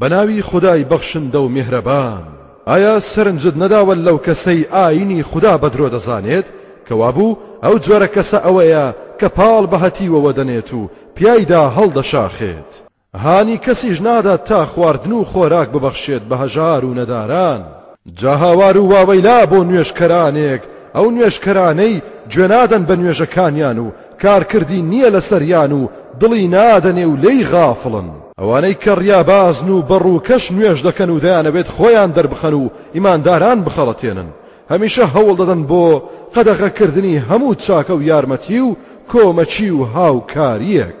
بەناوی خودای بەخشندە و میهرەبان. ئایا سەرنجت نەداوە لەو کەسەی ئاینی خودا بەدرۆ دەزانێت کە وابوو ئەو جۆرە کەسە ئەوەیە کە پاڵ بە هەتیوەوە دەنێت و پیایدا هەڵدەشاخێت هانی کەسیش نادات تا خواردن و خۆراک ببەخشێت بە هەژار و نەداران، جا هاوار و واوەیلا بۆ نوێژکەرانێک ئەو نوێژکەرانەی گوێنادەن بە نوێژەکانیان و کارکردی نیە لەسەریان و دڵی نادەنێ و لێی غافڵن. ئەوانەی کە ڕیابازن و بە ڕووکەش نوێژ دەکەن و دەیانەوێت خۆیان دەربخەن و ئیمانداران بخەڵەتێنن هەمیشە هەوڵ دەدەن بۆ قەدەغە کردنی هەموو چاکە و یارمەتی و کۆمەکی و هاوکاریەک